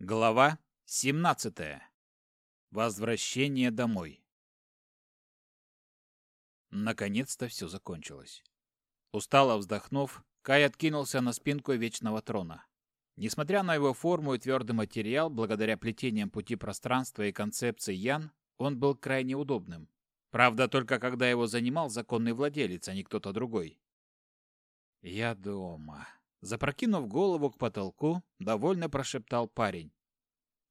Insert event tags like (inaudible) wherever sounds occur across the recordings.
Глава 17. Возвращение домой. Наконец-то все закончилось. Устало вздохнув, Кай откинулся на спинку вечного трона. Несмотря на его форму и твердый материал, благодаря плетениям пути пространства и концепции Ян, он был крайне удобным. Правда, только когда его занимал законный владелец, а не кто-то другой. «Я дома», Запрокинув голову к потолку, довольно прошептал парень.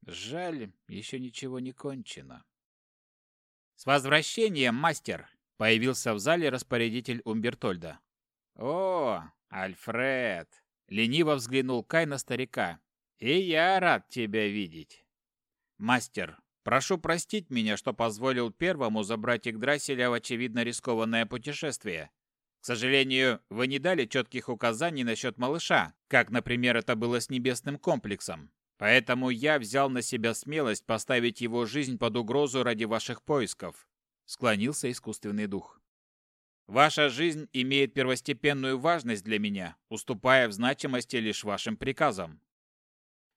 Жаль, еще ничего не кончено. «С возвращением, мастер!» — появился в зале распорядитель Умбертольда. «О, Альфред!» — лениво взглянул Кай на старика. «И я рад тебя видеть!» «Мастер, прошу простить меня, что позволил первому забрать Игдрасиля в очевидно рискованное путешествие. Сожалению, вы не дали четких указаний насчет малыша, как, например, это было с небесным комплексом. Поэтому я взял на себя смелость поставить его жизнь под угрозу ради ваших поисков. Склонился искусственный дух. Ваша жизнь имеет первостепенную важность для меня, уступая в значимости лишь вашим приказам.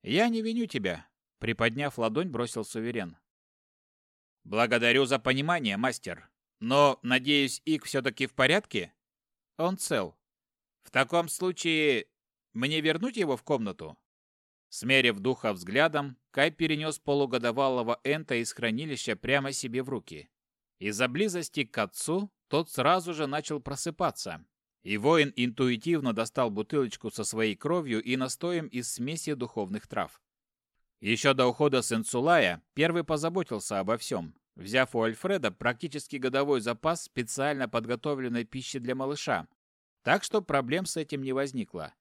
Я не виню тебя, приподняв ладонь, бросил суверен. Благодарю за понимание, мастер. Но, надеюсь, Ик все-таки в порядке? Он цел. В таком случае мне вернуть его в комнату? Смерив духа взглядом, Кай перенес полугодовалого Энта из хранилища прямо себе в руки. Из-за близости к отцу тот сразу же начал просыпаться, и воин интуитивно достал бутылочку со своей кровью и настоем из смеси духовных трав. Еще до ухода Сенсулая первый позаботился обо всем, взяв у Альфреда практически годовой запас специально подготовленной пищи для малыша. Так что проблем с этим не возникло.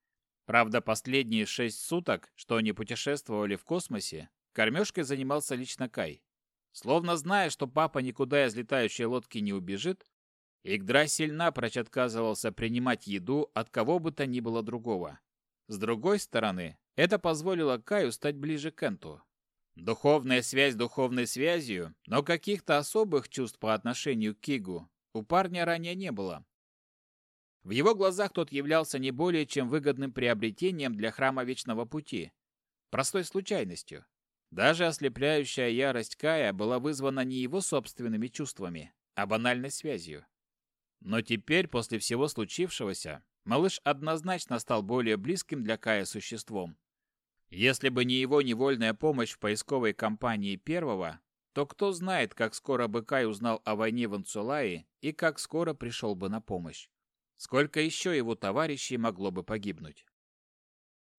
Правда, последние шесть суток, что они путешествовали в космосе, кормежкой занимался лично Кай. Словно зная, что папа никуда из летающей лодки не убежит, Игдрасиль напрочь отказывался принимать еду от кого бы то ни было другого. С другой стороны, это позволило Каю стать ближе к Энту. Духовная связь духовной связью, но каких-то особых чувств по отношению к Кигу у парня ранее не было. В его глазах тот являлся не более чем выгодным приобретением для храма Вечного Пути, простой случайностью. Даже ослепляющая ярость Кая была вызвана не его собственными чувствами, а банальной связью. Но теперь, после всего случившегося, малыш однозначно стал более близким для Кая существом, если бы не его невольная помощь в поисковой кампании первого, то кто знает, как скоро бы Кай узнал о войне в Анцулае и как скоро пришел бы на помощь. Сколько еще его товарищей могло бы погибнуть?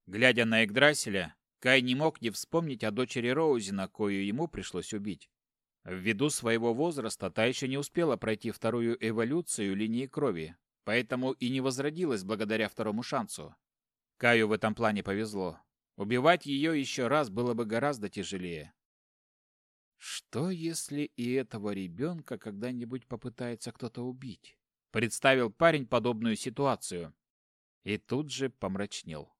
Глядя на Игдрасиля, Кай не мог не вспомнить о дочери Роузина, кою ему пришлось убить. Ввиду своего возраста та еще не успела пройти вторую эволюцию линии крови, поэтому и не возродилась благодаря второму шансу. Каю в этом плане повезло. Убивать ее еще раз было бы гораздо тяжелее. Что, если и этого ребенка когда-нибудь попытается кто-то убить? Представил парень подобную ситуацию. И тут же помрачнел.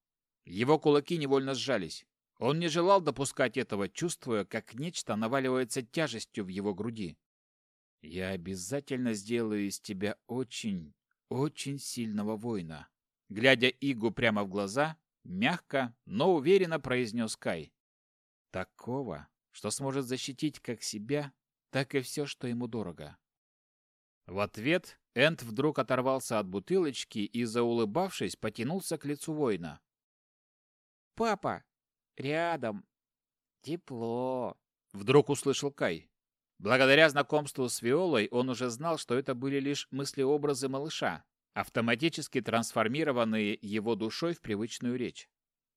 Его кулаки невольно сжались. Он не желал допускать этого, чувствуя, как нечто наваливается тяжестью в его груди. «Я обязательно сделаю из тебя очень, очень сильного воина». Глядя Игу прямо в глаза, Мягко, но уверенно произнес Кай. Такого, что сможет защитить как себя, так и все, что ему дорого. В ответ Энд вдруг оторвался от бутылочки и, заулыбавшись, потянулся к лицу воина. «Папа, рядом. Тепло», — вдруг услышал Кай. Благодаря знакомству с Виолой он уже знал, что это были лишь мыслеобразы малыша, автоматически трансформированные его душой в привычную речь.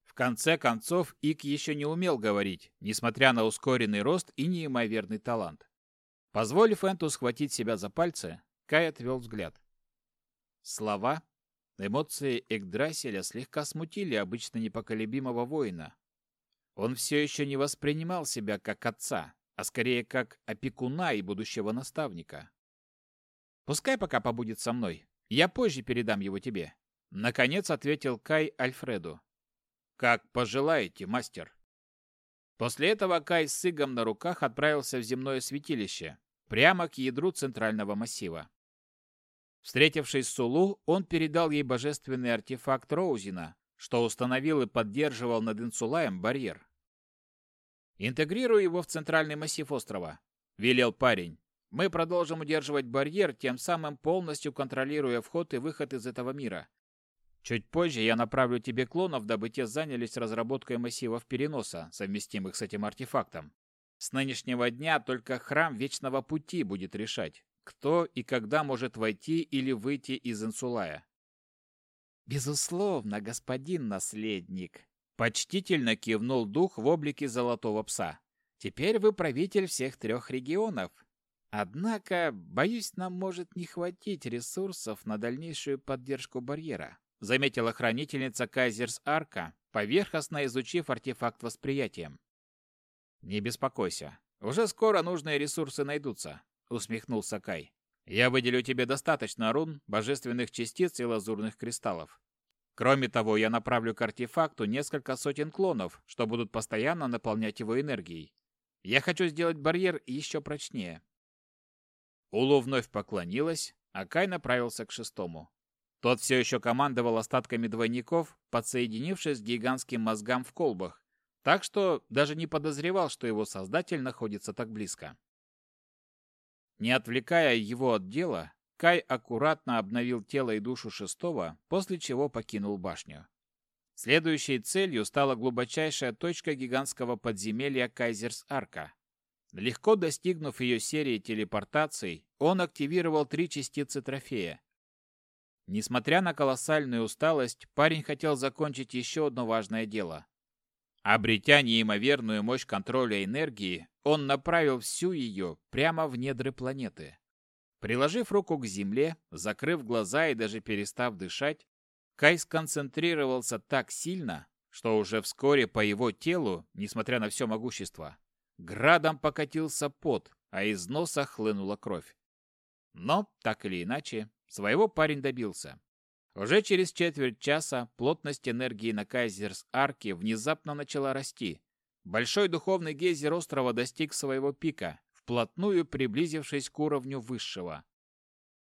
В конце концов, Ик еще не умел говорить, несмотря на ускоренный рост и неимоверный талант. Позволив Энту схватить себя за пальцы, Кай отвел взгляд. Слова, эмоции Экдраселя слегка смутили обычно непоколебимого воина. Он все еще не воспринимал себя как отца, а скорее как опекуна и будущего наставника. «Пускай пока побудет со мной», я позже передам его тебе. Наконец ответил Кай Альфреду. Как пожелаете, мастер. После этого Кай с Игом на руках отправился в земное святилище, прямо к ядру центрального массива. Встретившись с Сулу, он передал ей божественный артефакт Роузина, что установил и поддерживал над Инсулаем барьер. Интегрируй его в центральный массив острова, велел парень. Мы продолжим удерживать барьер, тем самым полностью контролируя вход и выход из этого мира. Чуть позже я направлю тебе клонов, дабы те занялись разработкой массивов переноса, совместимых с этим артефактом. С нынешнего дня только храм Вечного Пути будет решать, кто и когда может войти или выйти из Инсулая. Безусловно, господин наследник, почтительно кивнул дух в облике золотого пса. Теперь вы правитель всех трех регионов. Однако, боюсь, нам может не хватить ресурсов на дальнейшую поддержку барьера, заметила хранительница Кайзерс Арка, поверхностно изучив артефакт восприятием. Не беспокойся. Уже скоро нужные ресурсы найдутся, усмехнулся Кай. Я выделю тебе достаточно рун, божественных частиц и лазурных кристаллов. Кроме того, я направлю к артефакту несколько сотен клонов, что будут постоянно наполнять его энергией. Я хочу сделать барьер еще прочнее. Улу вновь поклонилась, а Кай направился к шестому. Тот все еще командовал остатками двойников, подсоединившись к гигантским мозгам в колбах, так что даже не подозревал, что его создатель находится так близко. Не отвлекая его от дела, Кай аккуратно обновил тело и душу шестого, после чего покинул башню. Следующей целью стала глубочайшая точка гигантского подземелья Кайзерс-Арка. Легко достигнув ее серии телепортаций, он активировал три частицы трофея. Несмотря на колоссальную усталость, парень хотел закончить еще одно важное дело. Обретя неимоверную мощь контроля энергии, он направил всю ее прямо в недры планеты. Приложив руку к земле, закрыв глаза и даже перестав дышать, Кай сконцентрировался так сильно, что уже вскоре по его телу, несмотря на все могущество, градом покатился пот, а из носа хлынула кровь. Но, так или иначе, своего парень добился. Уже через четверть часа плотность энергии на Кайзерс-Арке внезапно начала расти. Большой духовный гейзер острова достиг своего пика, вплотную приблизившись к уровню высшего.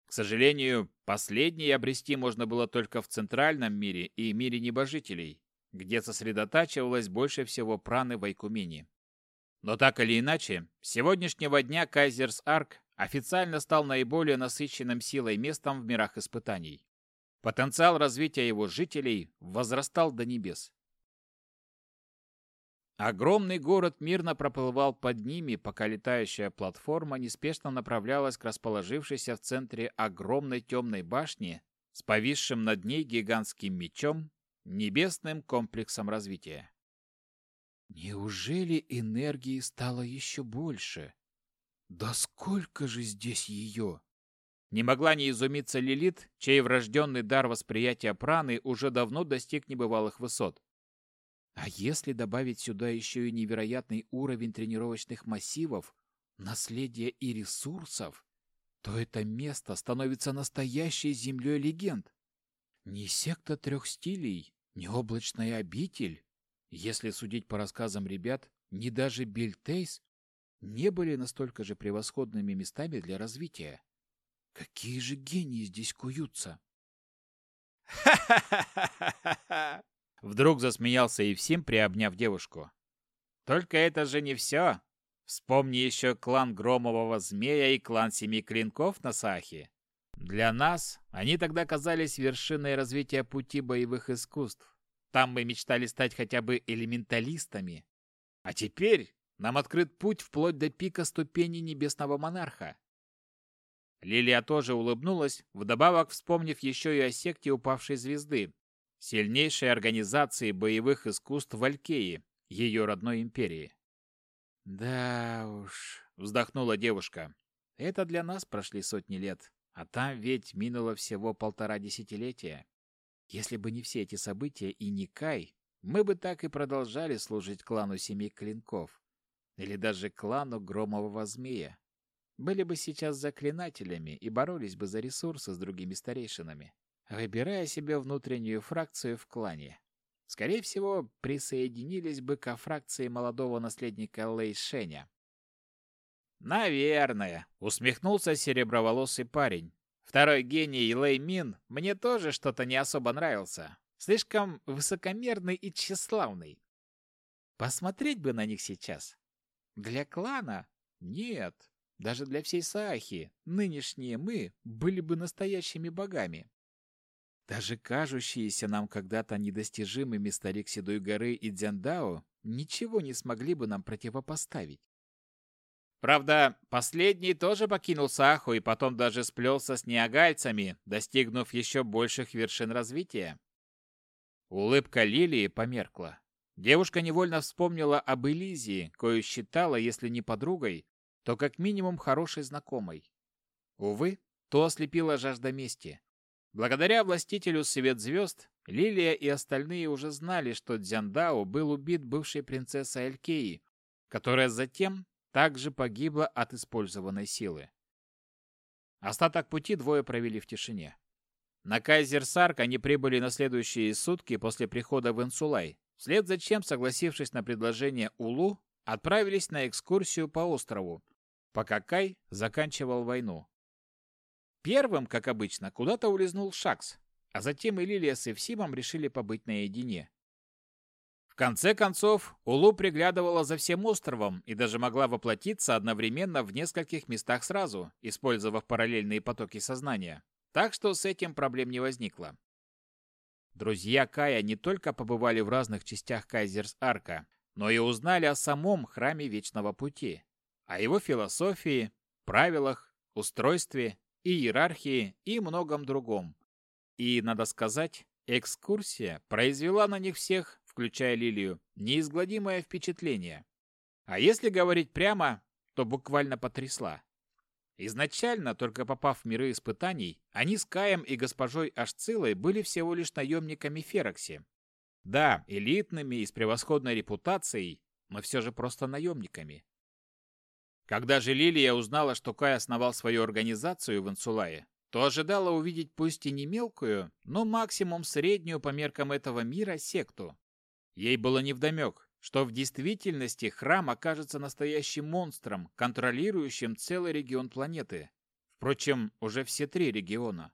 К сожалению, последний обрести можно было только в центральном мире и мире небожителей, где сосредотачивалось больше всего праны Вайкумени. Но так или иначе, с сегодняшнего дня Кайзерс-Арк официально стал наиболее насыщенным силой местом в мирах испытаний. Потенциал развития его жителей возрастал до небес. Огромный город мирно проплывал под ними, пока летающая платформа неспешно направлялась к расположившейся в центре огромной темной башни с повисшим над ней гигантским мечом, небесным комплексом развития. Неужели энергии стало еще больше? Да сколько же здесь ее? Не могла не изумиться Лилит, чей врожденный дар восприятия праны уже давно достиг небывалых высот. А если добавить сюда еще и невероятный уровень тренировочных массивов, наследия и ресурсов, то это место становится настоящей землей легенд. Не секта трех стилей, не облачная обитель. Если судить по рассказам ребят, ни даже Бельтейс не были настолько же превосходными местами для развития. Какие же гении здесь куются! Ха-ха-ха-ха-ха! (laughs) Вдруг засмеялся Евсим, приобняв девушку. Только это же не все. Вспомни еще клан Громового Змея и клан Семи Клинков на Сахе. Для нас они тогда казались вершиной развития пути боевых искусств. Там мы мечтали стать хотя бы элементалистами. А теперь нам открыт путь вплоть до пика ступени Небесного Монарха. Лилия тоже улыбнулась, вдобавок вспомнив еще и о секте упавшей звезды, сильнейшей организации боевых искусств Валькеи, ее родной империи. «Да уж», — вздохнула девушка, — «это для нас прошли сотни лет, а там ведь минуло всего полтора десятилетия. Если бы не все эти события и не Кай, мы бы так и продолжали служить клану Семи Клинков. Или даже клану Громового Змея были бы сейчас заклинателями и боролись бы за ресурсы с другими старейшинами, выбирая себе внутреннюю фракцию в клане. Скорее всего, присоединились бы ко фракции молодого наследника Лэй Шеня. «Наверное», — усмехнулся сереброволосый парень. «Второй гений Лэй Мин мне тоже что-то не особо нравился. Слишком высокомерный и тщеславный. Посмотреть бы на них сейчас. Для клана? Нет. Даже для всей Саахи нынешние мы были бы настоящими богами. Даже кажущиеся нам когда-то недостижимыми старик Седой горы и Дзяндао ничего не смогли бы нам противопоставить. Правда, последний тоже покинул Саху и потом даже сплелся с неагальцами, достигнув еще больших вершин развития. Улыбка Лилии померкла. Девушка невольно вспомнила об Элизии, кою считала, если не подругой, то как минимум хорошей знакомой. Увы, то ослепила жажда мести. Благодаря властителю Свет Звезд, Лилия и остальные уже знали, что Дзяндао был убит бывшей принцессой Алькеи, которая затем также погибла от использованной силы. Остаток пути двое провели в тишине. На Кайзерсарк они прибыли на следующие сутки после прихода в Инсулай, вслед за чем, согласившись на предложение Улу, отправились на экскурсию по острову, пока Кай заканчивал войну. Первым, как обычно, куда-то улизнул Шакс, а затем и Лилия с Эвсимом решили побыть наедине. В конце концов, Улу приглядывала за всем островом и даже могла воплотиться одновременно в нескольких местах сразу, использовав параллельные потоки сознания. Так что с этим проблем не возникло. Друзья Кая не только побывали в разных частях Кайзерс-Арка, но и узнали о самом Храме Вечного Пути, о его философии, правилах, устройстве, иерархии и многом другом. И, надо сказать, экскурсия произвела на них всех, включая Лилию, неизгладимое впечатление. А если говорить прямо, то буквально потрясла. Изначально, только попав в миры испытаний, они с Каем и госпожой Ашцилой были всего лишь наемниками Ферокси. Да, элитными и с превосходной репутацией, но все же просто наемниками. Когда же Лилия узнала, что Кай основал свою организацию в Инсулае, то ожидала увидеть пусть и не мелкую, но максимум среднюю по меркам этого мира секту. Ей было невдомек, что в действительности храм окажется настоящим монстром, контролирующим целый регион планеты. Впрочем, уже все три региона.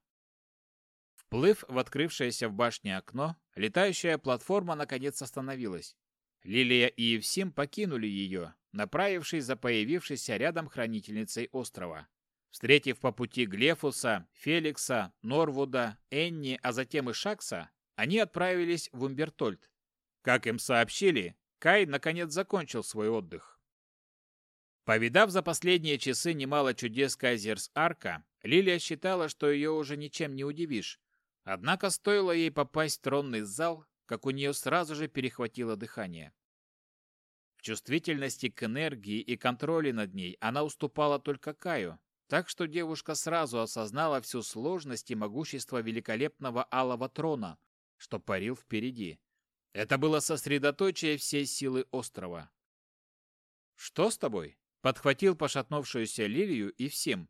Вплыв в открывшееся в башне окно, летающая платформа наконец остановилась. Лилия и Евсим покинули ее, направившись за появившейся рядом хранительницей острова. Встретив по пути Глефуса, Феликса, Норвуда, Энни, а затем и Шакса, они отправились в Умбертольд. Как им сообщили, Кай наконец закончил свой отдых. Повидав за последние часы немало чудес Кайзерс-Арка, Лилия считала, что ее уже ничем не удивишь. Однако стоило ей попасть в тронный зал, как у нее сразу же перехватило дыхание. В чувствительности к энергии и контроле над ней она уступала только Каю, так что девушка сразу осознала всю сложность и могущество великолепного алого трона, что парил впереди. Это было сосредоточие всей силы острова. «Что с тобой?» — подхватил пошатнувшуюся Лилию и всем.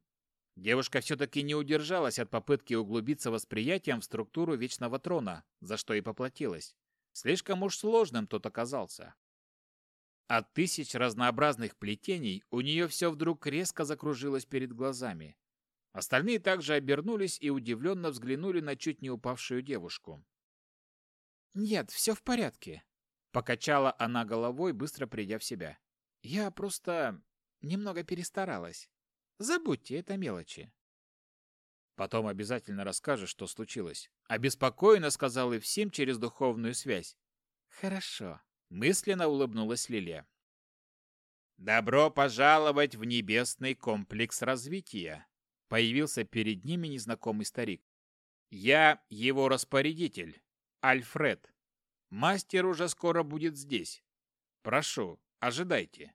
Девушка все-таки не удержалась от попытки углубиться восприятием в структуру Вечного Трона, за что и поплатилась. Слишком уж сложным тот оказался. От тысяч разнообразных плетений у нее все вдруг резко закружилось перед глазами. Остальные также обернулись и удивленно взглянули на чуть не упавшую девушку. «Нет, все в порядке», — покачала она головой, быстро придя в себя. «Я просто немного перестаралась. Забудьте, это мелочи». «Потом обязательно расскажешь, что случилось», — обеспокоенно сказал Евсим через духовную связь. «Хорошо», Мысленно улыбнулась Лилия. «Добро пожаловать в небесный комплекс развития!» Появился перед ними незнакомый старик. «Я его распорядитель, Альфред. Мастер уже скоро будет здесь. Прошу, ожидайте».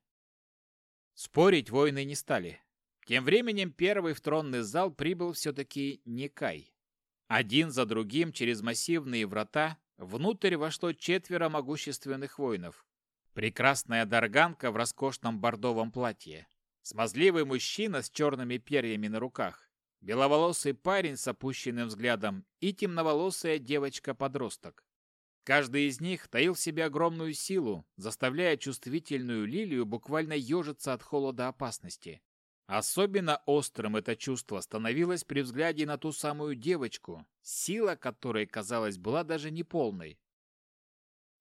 Спорить воины не стали. Тем временем первый в тронный зал прибыл все-таки Никай. Один за другим через массивные врата Внутрь вошло четверо могущественных воинов. Прекрасная дарганка в роскошном бордовом платье. Смазливый мужчина с черными перьями на руках. Беловолосый парень с опущенным взглядом и темноволосая девочка-подросток. Каждый из них таил в себе огромную силу, заставляя чувствительную лилию буквально ежиться от холода опасности. Особенно острым это чувство становилось при взгляде на ту самую девочку, сила которой, казалось, была даже неполной.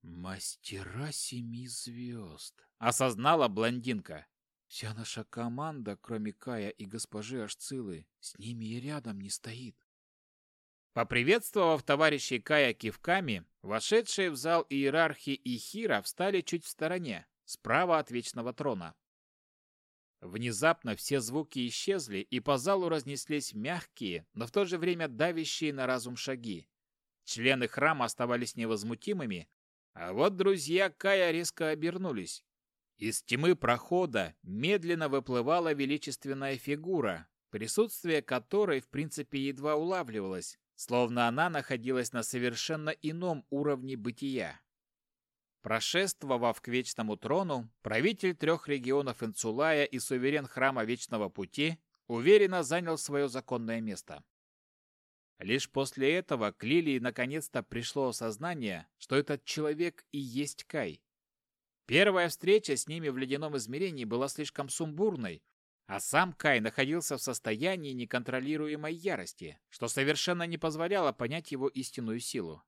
«Мастера семи звезд», — осознала блондинка. «Вся наша команда, кроме Кая и госпожи Ашцилы, с ними и рядом не стоит». Поприветствовав товарищей Кая кивками, вошедшие в зал иерархи и Хира встали чуть в стороне, справа от Вечного Трона. Внезапно все звуки исчезли, и по залу разнеслись мягкие, но в то же время давящие на разум шаги. Члены храма оставались невозмутимыми, а вот друзья Кая резко обернулись. Из тьмы прохода медленно выплывала величественная фигура, присутствие которой в принципе едва улавливалось, словно она находилась на совершенно ином уровне бытия. Прошествовав к Вечному Трону, правитель трех регионов Инцулая и суверен Храма Вечного Пути уверенно занял свое законное место. Лишь после этого к Лилии наконец-то пришло осознание, что этот человек и есть Кай. Первая встреча с ними в ледяном измерении была слишком сумбурной, а сам Кай находился в состоянии неконтролируемой ярости, что совершенно не позволяло понять его истинную силу.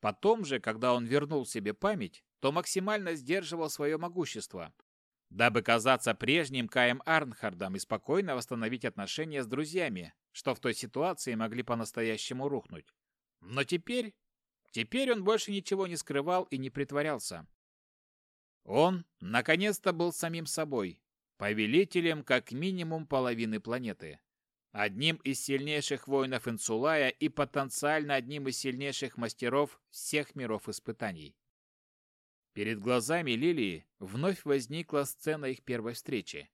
Потом же, когда он вернул себе память, то максимально сдерживал свое могущество, дабы казаться прежним Каем Арнхардом и спокойно восстановить отношения с друзьями, что в той ситуации могли по-настоящему рухнуть. Но теперь... Теперь он больше ничего не скрывал и не притворялся. Он, наконец-то, был самим собой, повелителем как минимум половины планеты. Одним из сильнейших воинов Инсулая и потенциально одним из сильнейших мастеров всех миров испытаний. Перед глазами Лилии вновь возникла сцена их первой встречи.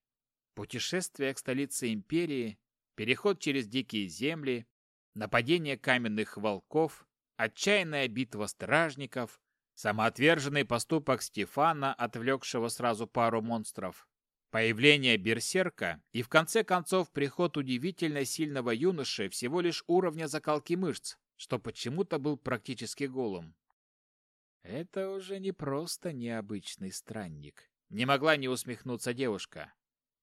Путешествие к столице империи, переход через дикие земли, нападение каменных волков, отчаянная битва стражников, самоотверженный поступок Стефана, отвлекшего сразу пару монстров, появление берсерка и в конце концов приход удивительно сильного юноши всего лишь уровня закалки мышц, что почему-то был практически голым. Это уже не просто необычный странник. Не могла не усмехнуться девушка.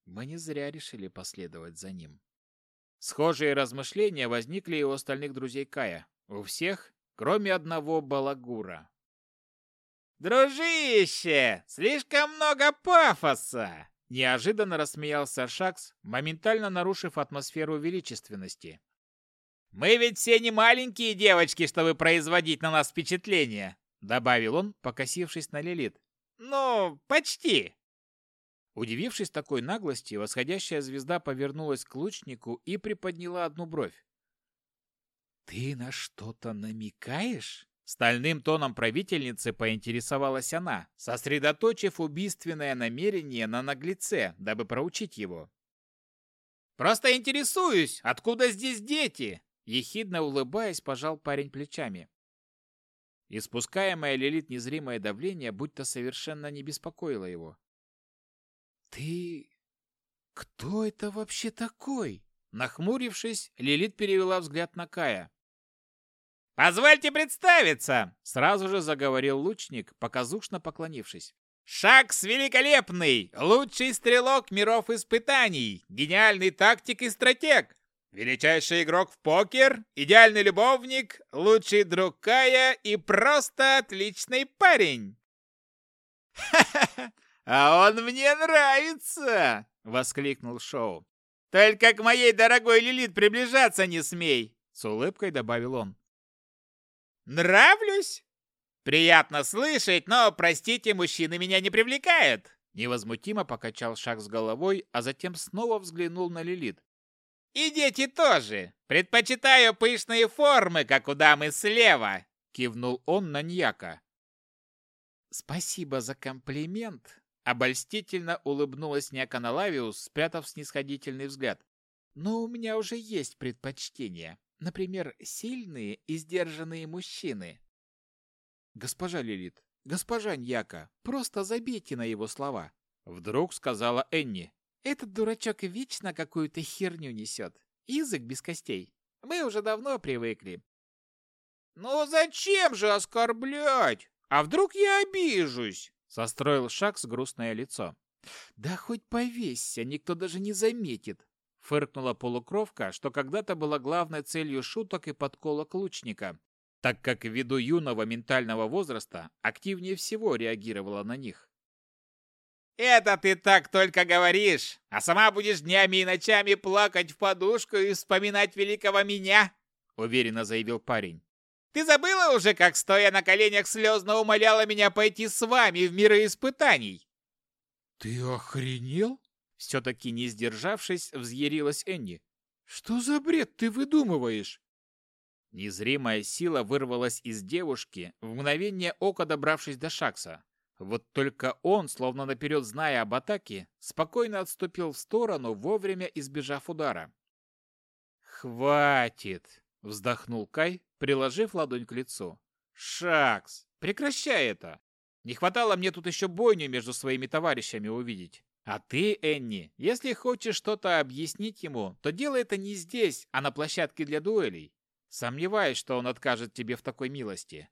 Мы не зря решили последовать за ним. Схожие размышления возникли и у остальных друзей Кая. У всех, кроме одного балагура. «Дружище, слишком много пафоса!» Неожиданно рассмеялся Шакс, моментально нарушив атмосферу величественности. «Мы ведь все не маленькие девочки, чтобы производить на нас впечатление добавил он, покосившись на Лилит. Ну, почти. Удивившись такой наглости, восходящая звезда повернулась к лучнику и приподняла одну бровь. Ты на что-то намекаешь? Стальным тоном правительницы поинтересовалась она, сосредоточив убийственное намерение на наглеце, дабы проучить его. «Просто интересуюсь, откуда здесь дети?» Ехидно улыбаясь, пожал парень плечами. Испускаемое Лилит незримое давление будто совершенно не беспокоило его. «Ты... кто это вообще такой?» Нахмурившись, Лилит перевела взгляд на Кая. «Позвольте представиться!» Сразу же заговорил лучник, показушно поклонившись. «Шакс великолепный! Лучший стрелок миров испытаний! Гениальный тактик и стратег! Величайший игрок в покер, идеальный любовник, лучший друг Кая и просто отличный парень. «Ха-ха-ха! А он мне нравится!» — воскликнул Шоу. «Только к моей дорогой Лилит приближаться не смей!» — с улыбкой добавил он. «Нравлюсь? Приятно слышать, но, простите, мужчины меня не привлекают!» Невозмутимо покачал шаг с головой, а затем снова взглянул на Лилит. И дети тоже. Предпочитаю пышные формы, как у дамы слева, кивнул он на Ньяка. Спасибо за комплимент, обольстительно улыбнулась Няка Налавиус, спрятав снисходительный взгляд. Но у меня уже есть предпочтения. Например, сильные и сдержанные мужчины. Госпожа Лилит, госпожа Ньяка, просто забейте на его слова, вдруг сказала Энни. Этот дурачок вечно какую-то херню несет. Язык без костей. Мы уже давно привыкли. «Ну зачем же оскорблять? А вдруг я обижусь?» Состроил шаг с грустное лицо. «Да хоть повесься, никто даже не заметит!» Фыркнула полукровка, что когда-то была главной целью шуток и подколок лучника. так как ввиду юного ментального возраста активнее всего реагировала на них. «Это ты так только говоришь, а сама будешь днями и ночами плакать в подушку и вспоминать великого меня», уверенно заявил парень. «Ты забыла уже, как, стоя на коленях, слезно умоляла меня пойти с вами в миры испытаний?» «Ты охренел?» Все-таки не сдержавшись, взъярилась Энни. «Что за бред ты выдумываешь?» Незримая сила вырвалась из девушки, в мгновение ока добравшись до Шакса. Вот только он, словно наперед зная об атаке, спокойно отступил в сторону, вовремя избежав удара. «Хватит!» — вздохнул Кай, приложив ладонь к лицу. «Шакс, прекращай это! Не хватало мне тут еще бойню между своими товарищами увидеть. А ты, Энни, если хочешь что-то объяснить ему, то делай это не здесь, а на площадке для дуэлей. Сомневаюсь, что он откажет тебе в такой милости.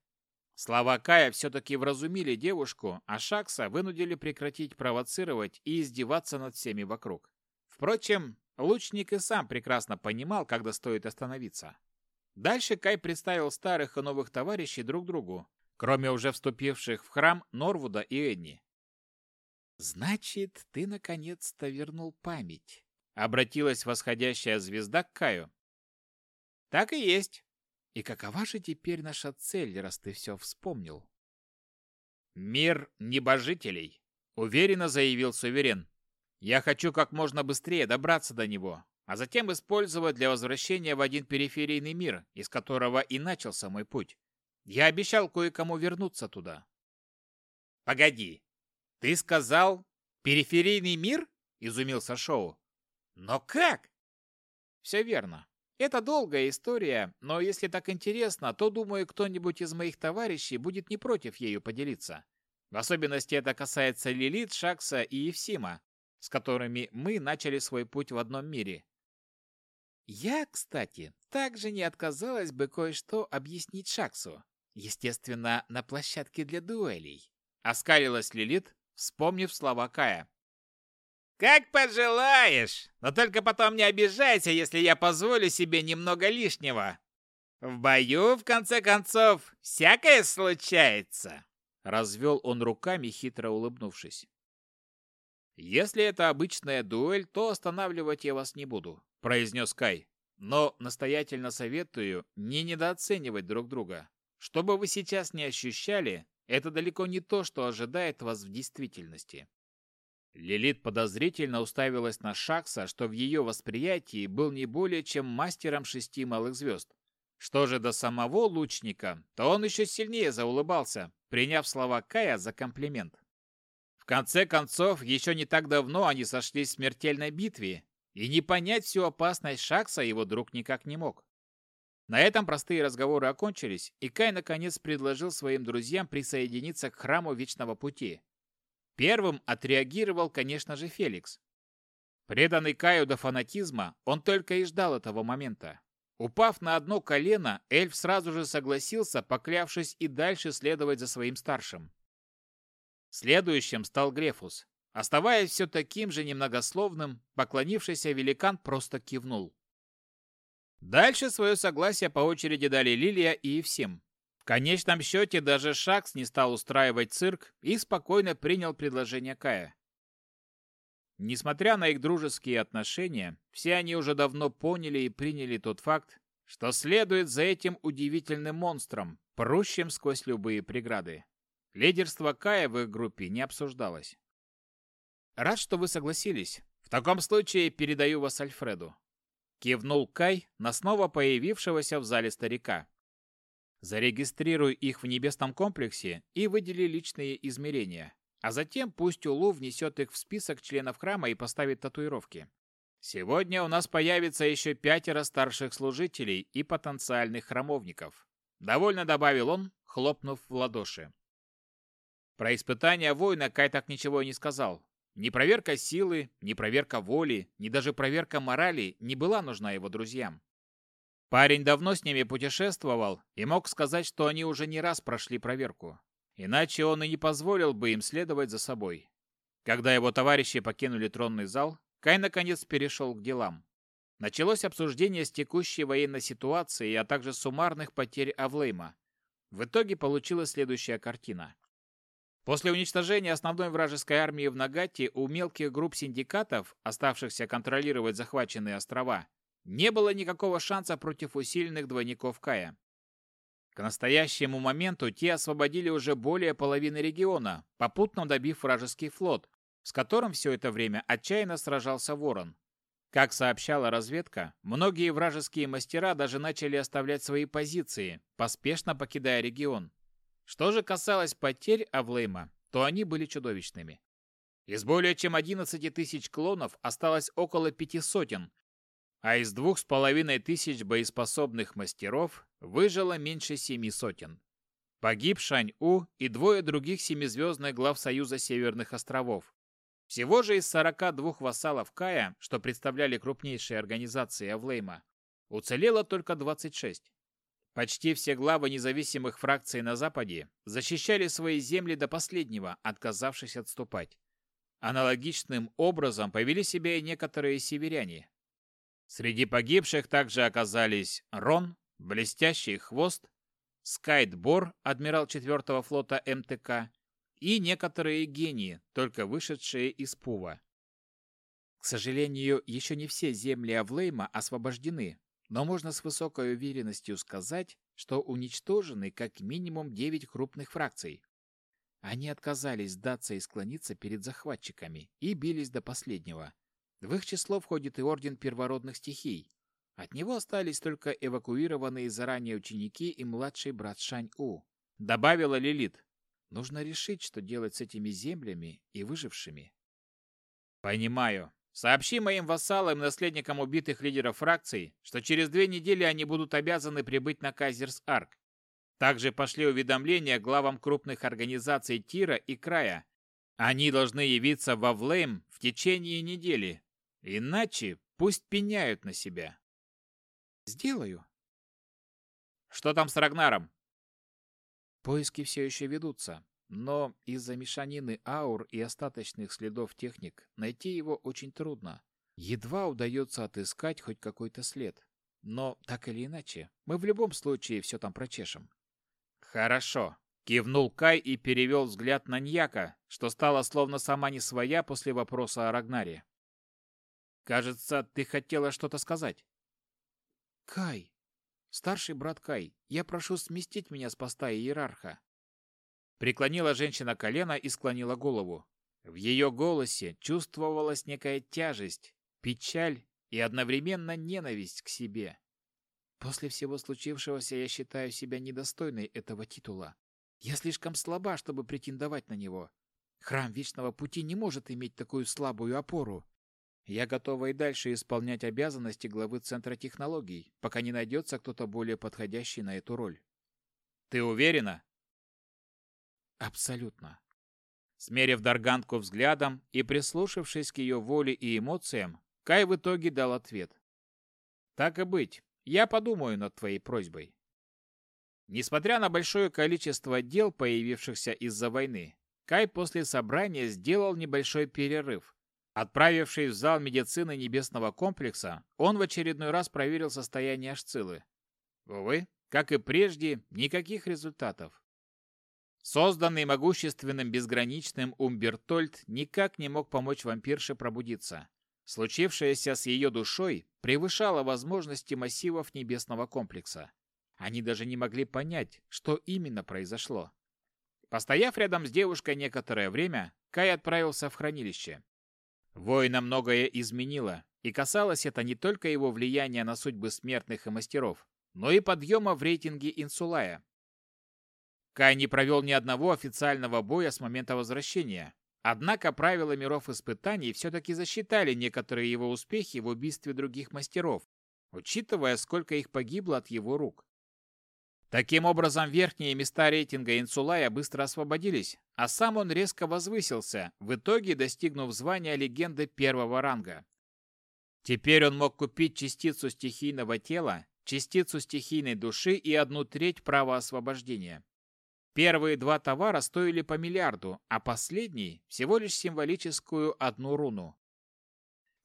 Слова Кая все-таки вразумили девушку, а Шакса вынудили прекратить провоцировать и издеваться над всеми вокруг. Впрочем, лучник и сам прекрасно понимал, когда стоит остановиться. Дальше Кай представил старых и новых товарищей друг другу, кроме уже вступивших в храм Норвуда и Энни. «Значит, ты наконец-то вернул память», — обратилась восходящая звезда к Каю. «Так и есть». «И какова же теперь наша цель, раз ты все вспомнил?» «Мир небожителей», — уверенно заявил Суверен. «Я хочу как можно быстрее добраться до него, а затем использовать для возвращения в один периферийный мир, из которого и начался мой путь. Я обещал кое-кому вернуться туда». «Погоди, «Ты сказал периферийный мир?» – изумился Шоу. «Но как?» «Все верно. Это долгая история, но если так интересно, то, думаю, кто-нибудь из моих товарищей будет не против ею поделиться. В особенности это касается Лилит, Шакса и Евсима, с которыми мы начали свой путь в одном мире. Я, кстати, также не отказалась бы кое-что объяснить Шаксу. Естественно, на площадке для дуэлей. Оскалилась Лилит, вспомнив слова Кая. «Как пожелаешь, но только потом не обижайся, если я позволю себе немного лишнего. В бою, в конце концов, всякое случается!» Развел он руками, хитро улыбнувшись. «Если это обычная дуэль, то останавливать я вас не буду», — произнес Кай. «Но настоятельно советую не недооценивать друг друга. Что бы вы сейчас не ощущали, это далеко не то, что ожидает вас в действительности. Лилит подозрительно уставилась на Шакса, что в ее восприятии был не более чем мастером шести малых звезд. Что же до самого лучника, то он еще сильнее заулыбался, приняв слова Кая за комплимент. В конце концов, еще не так давно они сошлись в смертельной битве, и не понять всю опасность Шакса его друг никак не мог. На этом простые разговоры окончились, и Кай наконец предложил своим друзьям присоединиться к храму Вечного Пути. Первым отреагировал, конечно же, Феликс. Преданный Каю до фанатизма, он только и ждал этого момента. Упав на одно колено, эльф сразу же согласился, поклявшись и дальше следовать за своим старшим. Следующим стал Грефус. Оставаясь все таким же немногословным, поклонившийся великан просто кивнул. Дальше свое согласие по очереди дали Лилия и Евсим. В конечном счете даже Шакс не стал устраивать цирк и спокойно принял предложение Кая. Несмотря на их дружеские отношения, все они уже давно поняли и приняли тот факт, что следует за этим удивительным монстром, прущим сквозь любые преграды. Лидерство Кая в их группе не обсуждалось. «Рад, что вы согласились. В таком случае передаю вас Альфреду. Кивнул Кай на снова появившегося в зале старика. Зарегистрируй их в небесном комплексе и выдели личные измерения. А затем пусть Улу внесет их в список членов храма и поставит татуировки. Сегодня у нас появится еще пятеро старших служителей и потенциальных храмовников. Довольно добавил он, хлопнув в ладоши. Про испытания воина Кай так ничего и не сказал, ни проверка силы, ни проверка воли, ни даже проверка морали не была нужна его друзьям. Парень давно с ними путешествовал и мог сказать, что они уже не раз прошли проверку. Иначе он и не позволил бы им следовать за собой. Когда его товарищи покинули тронный зал, Кай наконец перешел к делам. началось обсуждение с текущей военной ситуации, а также суммарных потерь Авлейма. В итоге получилась следующая картина. После уничтожения основной вражеской армии в Нагате у мелких групп синдикатов, оставшихся контролировать захваченные острова, не было никакого шанса против усиленных двойников Кая. К настоящему моменту те освободили уже более половины региона, попутно добив вражеский флот, с которым все это время отчаянно сражался Ворон. Как сообщала разведка, многие вражеские мастера даже начали оставлять свои позиции, поспешно покидая регион. Что же касалось потерь Авлейма, то они были чудовищными. Из более чем 11 тысяч клонов осталось около пяти сотен, а из двух с половиной тысяч боеспособных мастеров выжило меньше семи сотен. Погиб Шань-У и двое других семизвездных глав Союза Северных островов. Всего же из 42 вассалов Кая, что представляли крупнейшие организации Авлейма, уцелело только 26. Почти все главы независимых фракций на Западе защищали свои земли до последнего, отказавшись отступать. Аналогичным образом повели себя и некоторые северяне. Среди погибших также оказались Рон, Блестящий Хвост, Скайтбор, адмирал 4-го флота МТК, и некоторые гении, только вышедшие из Пува. К сожалению, еще не все земли Авлейма освобождены, но можно с высокой уверенностью сказать, что уничтожены как минимум 9 крупных фракций. Они отказались сдаться и склониться перед захватчиками и бились до последнего. В их число входит и Орден Первородных Стихий. От него остались только эвакуированные заранее ученики и младший брат Шань-У. Добавила Лилит. Нужно решить, что делать с этими землями и выжившими. Понимаю. Сообщи моим вассалам и наследникам убитых лидеров фракций, что через две недели они будут обязаны прибыть на Кайзерс-Арк. Также пошли уведомления главам крупных организаций Тира и Края. Они должны явиться во Влейм в течение недели. Иначе пусть пеняют на себя. Сделаю. Что там с Рагнаром? Поиски все еще ведутся, но из-за мешанины аур и остаточных следов техник найти его очень трудно. Едва удается отыскать хоть какой-то след. Но, так или иначе, мы в любом случае все там прочешем. Хорошо. Кивнул Кай и перевел взгляд на Ньяка, что стало словно сама не своя после вопроса о Рагнаре. «Кажется, ты хотела что-то сказать». «Кай, Старший брат Кай, я прошу сместить меня с поста иерарха. Преклонила женщина колено и склонила голову. В ее голосе чувствовалась некая тяжесть, печаль и одновременно ненависть к себе. После всего случившегося я считаю себя недостойной этого титула. Я слишком слаба, чтобы претендовать на него. Храм Вечного Пути не может иметь такую слабую опору. Я готова и дальше исполнять обязанности главы Центра технологий, пока не найдется кто-то более подходящий на эту роль. Ты уверена? Абсолютно. Смерив Даргантку взглядом и прислушавшись к ее воле и эмоциям, Кай в итоге дал ответ. Так и быть, я подумаю над твоей просьбой. Несмотря на большое количество дел, появившихся из-за войны, Кай после собрания сделал небольшой перерыв, Отправившись в зал медицины небесного комплекса, он в очередной раз проверил состояние Ашцилы. Увы, как и прежде, никаких результатов. Созданный могущественным безграничным Умбертольд никак не мог помочь вампирше пробудиться. Случившееся с ее душой превышало возможности массивов небесного комплекса. Они даже не могли понять, что именно произошло. Постояв рядом с девушкой некоторое время, Кай отправился в хранилище, Воина многое изменило, и касалось это не только его влияния на судьбы смертных и мастеров, но и подъема в рейтинге Инсулая. Кай не провел ни одного официального боя с момента возвращения, однако правила миров испытаний все-таки засчитали некоторые его успехи в убийстве других мастеров, учитывая, сколько их погибло от его рук. Таким образом, верхние места рейтинга Инсулая быстро освободились, а сам он резко возвысился, в итоге достигнув звания легенды первого ранга. Теперь он мог купить частицу стихийного тела, частицу стихийной души и одну треть права освобождения. Первые два товара стоили по миллиарду, а последний – всего лишь символическую одну руну.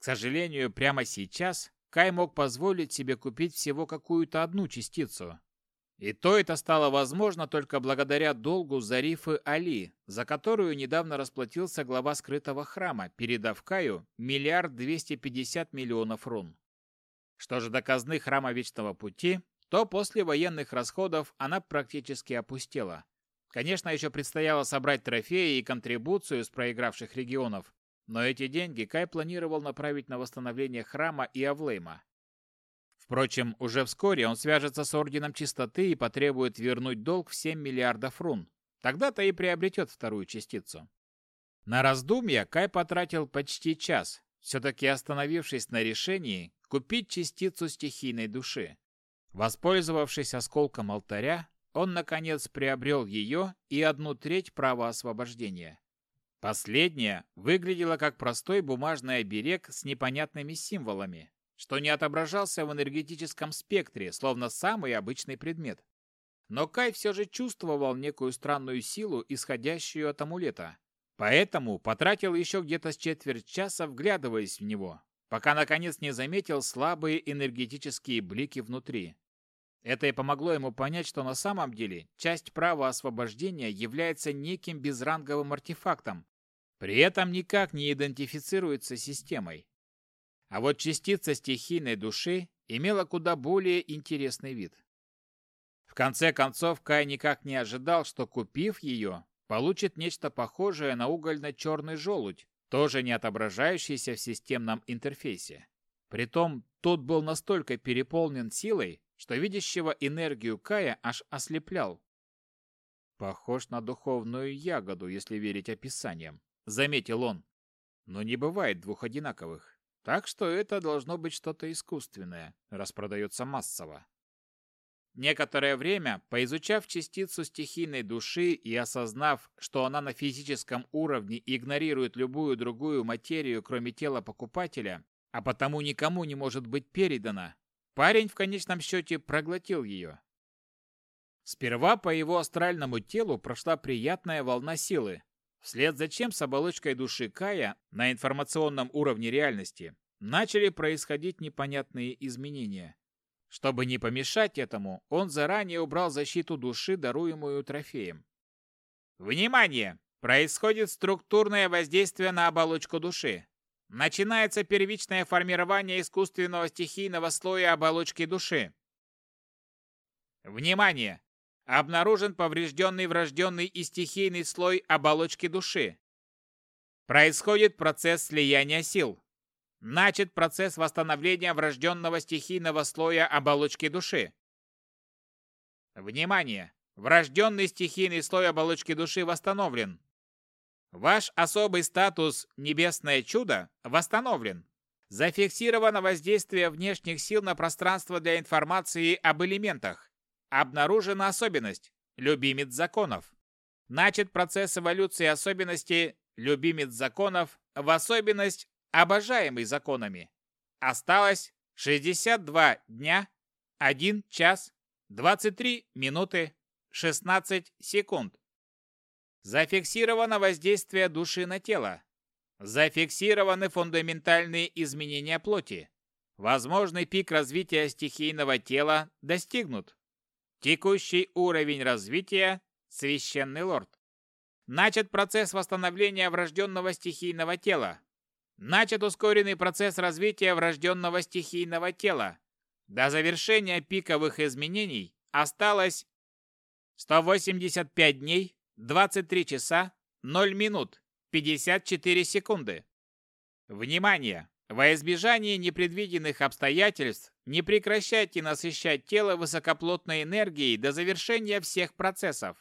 К сожалению, прямо сейчас Кай мог позволить себе купить всего какую-то одну частицу. И то это стало возможно только благодаря долгу Зарифы Али, за которую недавно расплатился глава скрытого храма, передав Каю миллиард двести пятьдесят миллионов рун. Что же до казны храма Вечного Пути, то после военных расходов она практически опустела. Конечно, еще предстояло собрать трофеи и контрибуцию с проигравших регионов, но эти деньги Кай планировал направить на восстановление храма и Авлейма. Впрочем, уже вскоре он свяжется с Орденом Чистоты и потребует вернуть долг в 7 миллиардов рун. Тогда-то и приобретет вторую частицу. На раздумья Кай потратил почти час, все-таки остановившись на решении купить частицу стихийной души. Воспользовавшись осколком алтаря, он, наконец, приобрел ее и одну треть права освобождения. Последняя выглядела как простой бумажный оберег с непонятными символами, что не отображался в энергетическом спектре, словно самый обычный предмет. Но Кай все же чувствовал некую странную силу, исходящую от амулета. Поэтому потратил еще где-то с четверть часа, вглядываясь в него, пока наконец не заметил слабые энергетические блики внутри. Это и помогло ему понять, что на самом деле часть права освобождения является неким безранговым артефактом, при этом никак не идентифицируется системой. А вот частица стихийной души имела куда более интересный вид. В конце концов, Кай никак не ожидал, что, купив ее, получит нечто похожее на угольно-черный желудь, тоже не отображающийся в системном интерфейсе. Притом, тот был настолько переполнен силой, что видящего энергию Кая аж ослеплял. Похож на духовную ягоду, если верить описаниям заметил он. Но не бывает двух одинаковых. Так что это должно быть что-то искусственное, распродается массово. Некоторое время, поизучав частицу стихийной души и осознав, что она на физическом уровне игнорирует любую другую материю, кроме тела покупателя, а потому никому не может быть передана, парень в конечном счете проглотил ее. Сперва по его астральному телу прошла приятная волна силы, Вслед за чем с оболочкой души Кая на информационном уровне реальности начали происходить непонятные изменения. Чтобы не помешать этому, он заранее убрал защиту души, даруемую трофеем. Внимание! Происходит структурное воздействие на оболочку души. Начинается первичное формирование искусственного стихийного слоя оболочки души. Внимание! Обнаружен поврежденный врожденный и стихийный слой оболочки души. Происходит процесс слияния сил. Начат процесс восстановления врожденного стихийного слоя оболочки души. Внимание! Врожденный стихийный слой оболочки души восстановлен. Ваш особый статус «Небесное чудо» восстановлен. Зафиксировано воздействие внешних сил на пространство для информации об элементах. Обнаружена особенность – любимец законов. Начат процесс эволюции особенности любимец законов в особенность обожаемый законами. Осталось 62 дня, 1 час, 23 минуты, 16 секунд. Зафиксировано воздействие души на тело. Зафиксированы фундаментальные изменения плоти. Возможный пик развития стихийного тела достигнут. Текущий уровень развития – Священный Лорд. Начат процесс восстановления врожденного стихийного тела. Начат ускоренный процесс развития врожденного стихийного тела. До завершения пиковых изменений осталось 185 дней, 23 часа, 0 минут, 54 секунды. Внимание! Во избежание непредвиденных обстоятельств не прекращайте насыщать тело высокоплотной энергией до завершения всех процессов.